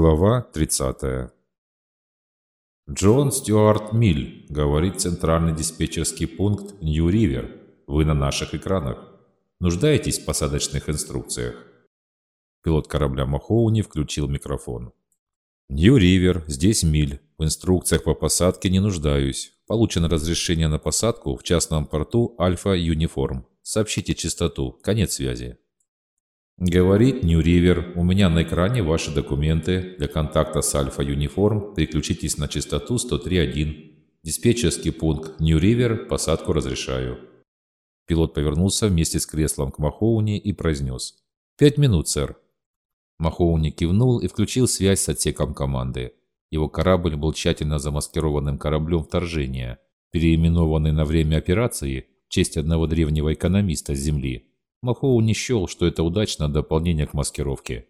Глава 30. «Джон Стюарт Миль», — говорит центральный диспетчерский пункт Нью-Ривер. «Вы на наших экранах. Нуждаетесь в посадочных инструкциях?» Пилот корабля Махоуни включил микрофон. «Нью-Ривер, здесь Миль. В инструкциях по посадке не нуждаюсь. Получено разрешение на посадку в частном порту Альфа Юниформ. Сообщите частоту. Конец связи». Говорит River, у меня на экране ваши документы. Для контакта с Альфа Юниформ переключитесь на частоту 103.1. Диспетчерский пункт River, посадку разрешаю. Пилот повернулся вместе с креслом к Махоуни и произнес. «Пять минут, сэр». Махоуни кивнул и включил связь с отсеком команды. Его корабль был тщательно замаскированным кораблем вторжения, переименованный на время операции в честь одного древнего экономиста с Земли – Махоу не счел, что это удачное дополнение к маскировке.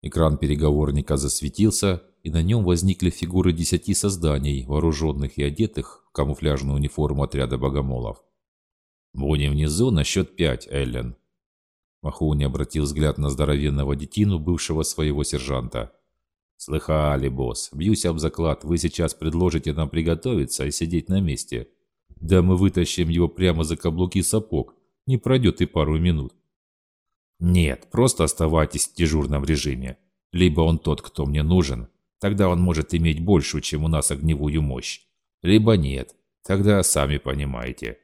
Экран переговорника засветился, и на нем возникли фигуры десяти созданий, вооруженных и одетых в камуфляжную униформу отряда богомолов. «Будем внизу на счет пять, Эллен». Махоуни обратил взгляд на здоровенного детину, бывшего своего сержанта. «Слыхали, босс, бьюсь об заклад, вы сейчас предложите нам приготовиться и сидеть на месте. Да мы вытащим его прямо за каблуки сапог, не пройдет и пару минут. Нет, просто оставайтесь в дежурном режиме. Либо он тот, кто мне нужен, тогда он может иметь большую, чем у нас огневую мощь. Либо нет, тогда сами понимаете.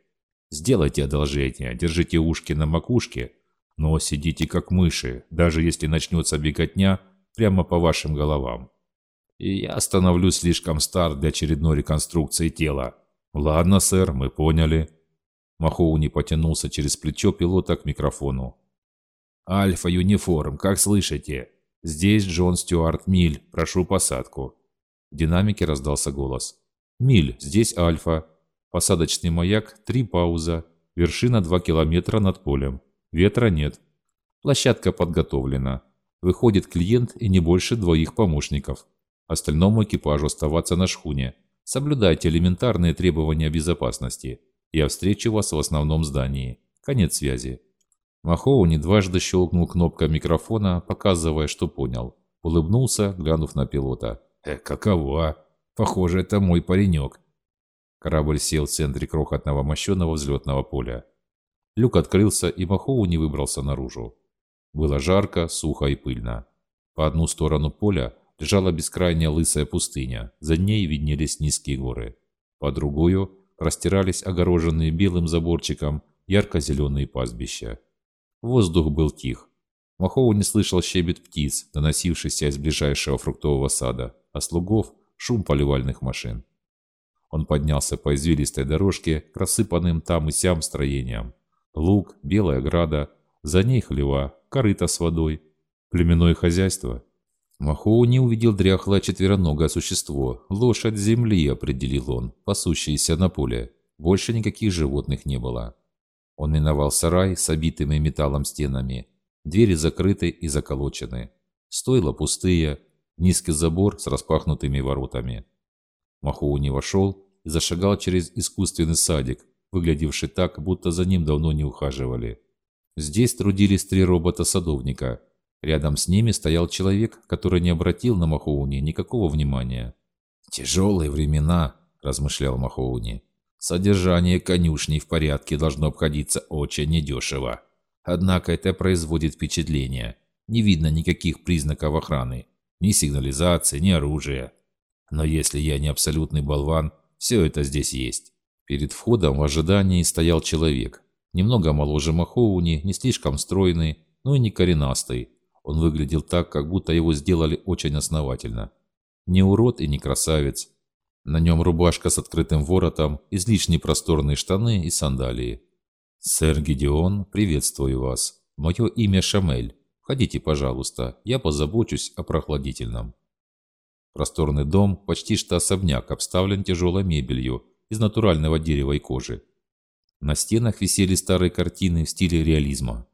Сделайте одолжение, держите ушки на макушке, но сидите как мыши, даже если начнется беготня прямо по вашим головам. И я становлюсь слишком стар для очередной реконструкции тела. Ладно, сэр, мы поняли. Махоуни потянулся через плечо пилота к микрофону. «Альфа Юниформ, как слышите? Здесь Джон Стюарт Миль, прошу посадку». В динамике раздался голос. «Миль, здесь Альфа. Посадочный маяк, три пауза. Вершина два километра над полем. Ветра нет. Площадка подготовлена. Выходит клиент и не больше двоих помощников. Остальному экипажу оставаться на шхуне. Соблюдайте элементарные требования безопасности. Я встречу вас в основном здании. Конец связи». Махоуни дважды щелкнул кнопкой микрофона, показывая, что понял. Улыбнулся, глянув на пилота. «Э, каково? Похоже, это мой паренек». Корабль сел в центре крохотного мощенного взлетного поля. Люк открылся, и Махоуни выбрался наружу. Было жарко, сухо и пыльно. По одну сторону поля лежала бескрайняя лысая пустыня, за ней виднелись низкие горы. По другую простирались огороженные белым заборчиком ярко-зеленые пастбища. Воздух был тих. Махоу не слышал щебет птиц, доносившийся из ближайшего фруктового сада, а слугов – шум поливальных машин. Он поднялся по извилистой дорожке к рассыпанным там и сям строениям. Луг, белая града, за ней хлева, корыто с водой. Племенное хозяйство – Махоу не увидел дряхлое четвероногое существо. Лошадь земли, определил он, пасущаяся на поле. Больше никаких животных не было. Он миновал сарай с обитыми металлом стенами. Двери закрыты и заколочены. Стойла пустые, низкий забор с распахнутыми воротами. Махоу не вошел и зашагал через искусственный садик, выглядевший так, будто за ним давно не ухаживали. Здесь трудились три робота-садовника – Рядом с ними стоял человек, который не обратил на Махоуни никакого внимания. «Тяжелые времена», – размышлял Махоуни. «Содержание конюшни в порядке должно обходиться очень недешево. Однако это производит впечатление. Не видно никаких признаков охраны. Ни сигнализации, ни оружия. Но если я не абсолютный болван, все это здесь есть». Перед входом в ожидании стоял человек. Немного моложе Махоуни, не слишком стройный, но и не коренастый, он выглядел так, как будто его сделали очень основательно. Не урод и не красавец. На нем рубашка с открытым воротом, излишне просторные штаны и сандалии. «Сэр Гидеон, приветствую вас. Мое имя Шамель. Входите, пожалуйста, я позабочусь о прохладительном». Просторный дом, почти что особняк, обставлен тяжелой мебелью из натурального дерева и кожи. На стенах висели старые картины в стиле реализма.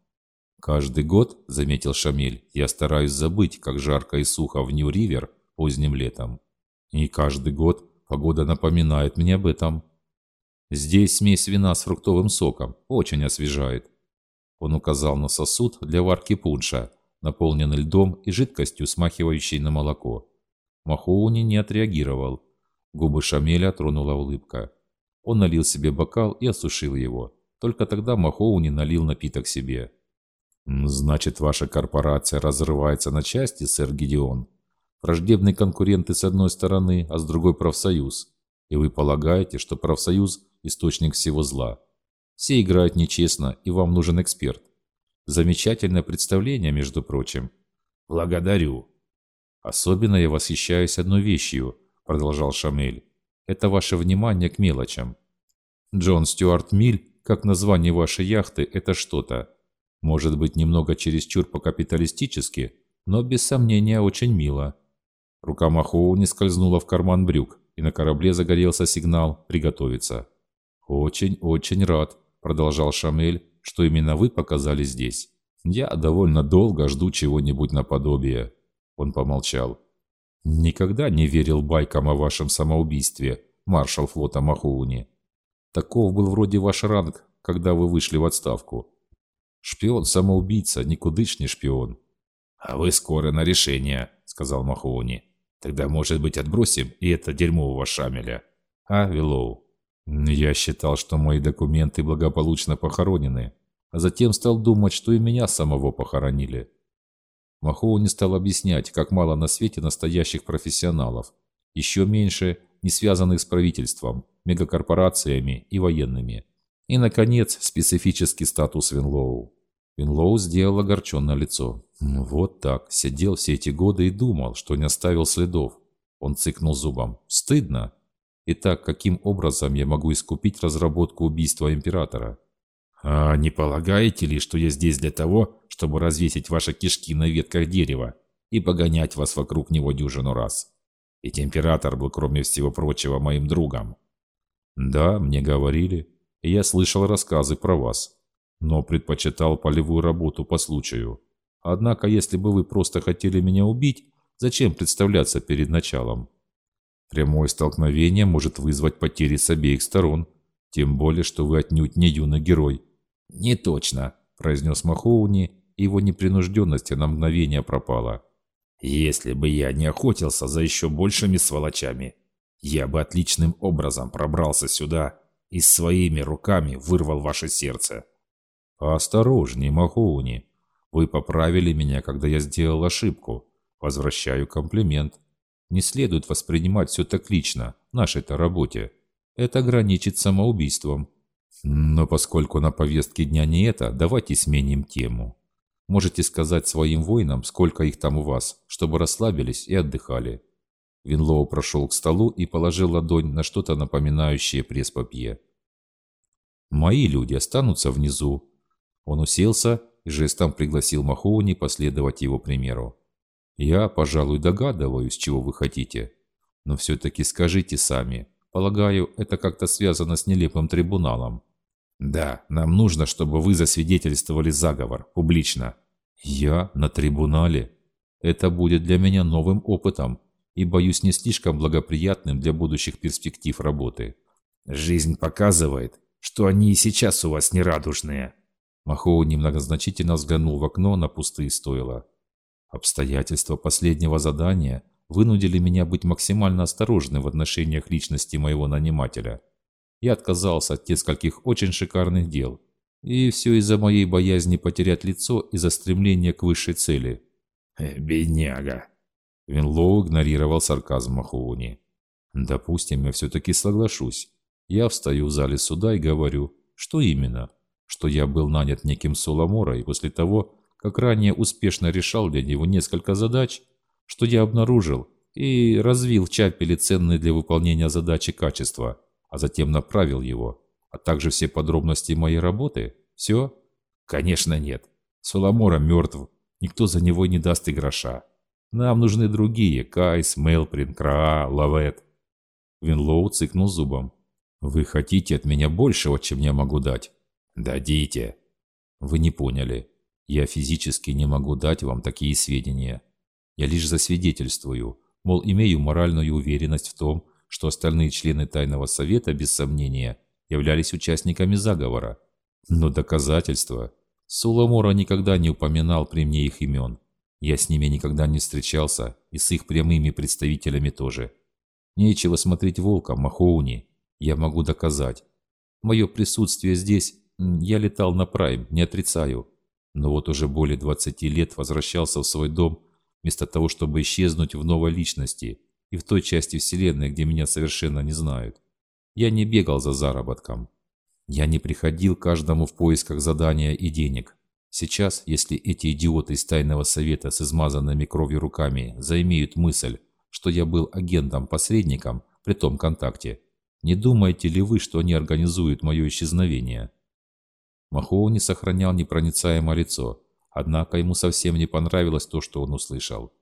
«Каждый год, — заметил Шамиль, — я стараюсь забыть, как жарко и сухо в Нью-Ривер поздним летом. И каждый год погода напоминает мне об этом. Здесь смесь вина с фруктовым соком очень освежает». Он указал на сосуд для варки пунша, наполненный льдом и жидкостью, смахивающей на молоко. Махоуни не отреагировал. Губы Шамеля тронула улыбка. Он налил себе бокал и осушил его. Только тогда Махоуни налил напиток себе. «Значит, ваша корпорация разрывается на части, сэр Гедеон? Враждебные конкуренты с одной стороны, а с другой профсоюз. И вы полагаете, что профсоюз – источник всего зла. Все играют нечестно, и вам нужен эксперт. Замечательное представление, между прочим. Благодарю. Особенно я восхищаюсь одной вещью, продолжал Шамель. Это ваше внимание к мелочам. Джон Стюарт Миль, как название вашей яхты, это что-то. Может быть, немного чересчур по-капиталистически, но без сомнения очень мило. Рука Махоу не скользнула в карман брюк, и на корабле загорелся сигнал «Приготовиться». «Очень-очень рад», – продолжал Шамель, – «что именно вы показали здесь. Я довольно долго жду чего-нибудь наподобие». Он помолчал. «Никогда не верил байкам о вашем самоубийстве, маршал флота Махоуни. Таков был вроде ваш ранг, когда вы вышли в отставку. Шпион-самоубийца, никудышний шпион. «А вы скоро на решение», — сказал Махоуни. «Тогда, может быть, отбросим и это дерьмового Шамеля». «А, Виллоу?» «Я считал, что мои документы благополучно похоронены, а затем стал думать, что и меня самого похоронили». Махоуни стал объяснять, как мало на свете настоящих профессионалов, еще меньше не связанных с правительством, мегакорпорациями и военными. И, наконец, специфический статус Винлоу. Винлоу сделал огорченное лицо. Вот так, сидел все эти годы и думал, что не оставил следов. Он цыкнул зубом. Стыдно. Итак, каким образом я могу искупить разработку убийства Императора? А не полагаете ли, что я здесь для того, чтобы развесить ваши кишки на ветках дерева и погонять вас вокруг него дюжину раз? Ведь Император был, кроме всего прочего, моим другом. Да, мне говорили. И я слышал рассказы про вас но предпочитал полевую работу по случаю. Однако, если бы вы просто хотели меня убить, зачем представляться перед началом? Прямое столкновение может вызвать потери с обеих сторон, тем более, что вы отнюдь не юный герой. «Не точно», – произнес Махоуни, и его непринужденность на мгновение пропала. «Если бы я не охотился за еще большими сволочами, я бы отличным образом пробрался сюда и своими руками вырвал ваше сердце». «Осторожней, Махоуни. Вы поправили меня, когда я сделал ошибку. Возвращаю комплимент. Не следует воспринимать все так лично, нашей-то работе. Это граничит самоубийством. Но поскольку на повестке дня не это, давайте сменим тему. Можете сказать своим воинам, сколько их там у вас, чтобы расслабились и отдыхали». Винлоу прошел к столу и положил ладонь на что-то напоминающее пресс-папье. «Мои люди останутся внизу, он уселся и жестом пригласил Махоуни последовать его примеру. «Я, пожалуй, догадываюсь, чего вы хотите. Но все-таки скажите сами. Полагаю, это как-то связано с нелепым трибуналом». «Да, нам нужно, чтобы вы засвидетельствовали заговор, публично». «Я на трибунале? Это будет для меня новым опытом и, боюсь, не слишком благоприятным для будущих перспектив работы». «Жизнь показывает, что они и сейчас у вас нерадужные», Махоу немногозначительно взглянул в окно на пустые стойла. Обстоятельства последнего задания вынудили меня быть максимально осторожным в отношениях личности моего нанимателя. Я отказался от нескольких очень шикарных дел. И все из-за моей боязни потерять лицо из-за стремления к высшей цели. Э, «Бедняга!» Винлоу игнорировал сарказм Махоуни. «Допустим, я все-таки соглашусь. Я встаю в зале суда и говорю, что именно?» что я был нанят неким Соломорой после того, как ранее успешно решал для него несколько задач, что я обнаружил и развил в Чапеле ценные для выполнения задачи качества, а затем направил его, а также все подробности моей работы? Все? Конечно нет. Соломора мертв, никто за него не даст и гроша. Нам нужны другие – Кайс, Мелприн, Краа, Лавет. Винлоу цыкнул зубом. «Вы хотите от меня большего, чем я могу дать?» «Дадите!» «Вы не поняли. Я физически не могу дать вам такие сведения. Я лишь засвидетельствую, мол, имею моральную уверенность в том, что остальные члены Тайного Совета, без сомнения, являлись участниками заговора. Но доказательства... Суламора никогда не упоминал при мне их имен. Я с ними никогда не встречался, и с их прямыми представителями тоже. Нечего смотреть волком, Махоуни. Я могу доказать. Мое присутствие здесь... Я летал на Прайм, не отрицаю. Но вот уже более 20 лет возвращался в свой дом, вместо того, чтобы исчезнуть в новой личности и в той части Вселенной, где меня совершенно не знают. Я не бегал за заработком. Я не приходил каждому в поисках задания и денег. Сейчас, если эти идиоты из тайного совета с измазанными кровью руками заимеют мысль, что я был агентом-посредником при том контакте, не думаете ли вы, что они организуют мое исчезновение? Махоуни сохранял непроницаемое лицо, однако ему совсем не понравилось то, что он услышал.